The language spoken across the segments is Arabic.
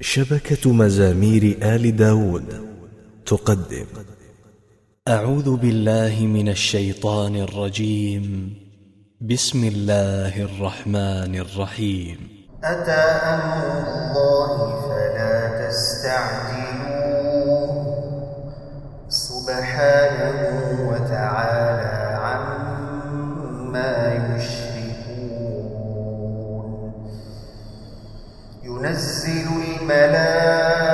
شبكة مزامير آل داود تقدم. أعوذ بالله من الشيطان الرجيم. بسم الله الرحمن الرحيم. أتى أمر ينزل الملائكة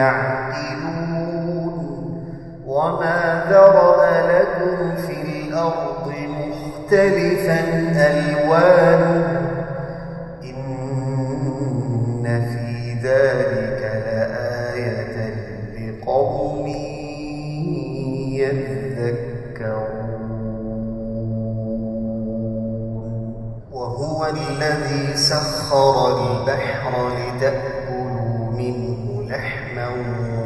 يعقلون وما ذرأ لكم في الأرض مختلفا ألوانه إن في ذلك now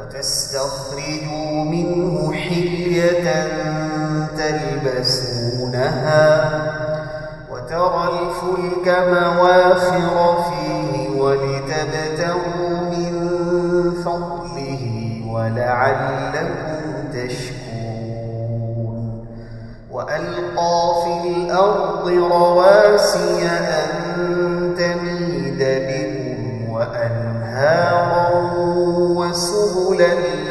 وتستخرجوا منه حلية تلبسونها وترى الفلك مواخر فيه ولتبتغوا من فضله ولعلكم تشكرون وألقى في الأرض رواسي أن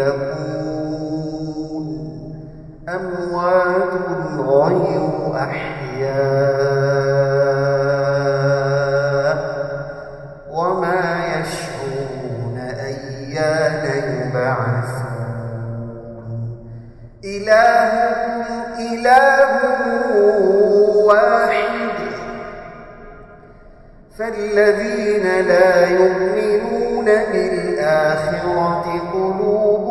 يخلقون أموات غير أحياء وما يشعرون أيان يبعثون. إلهكم إله واحد. فالذين لا يؤمنون بالآخرة قلوبهم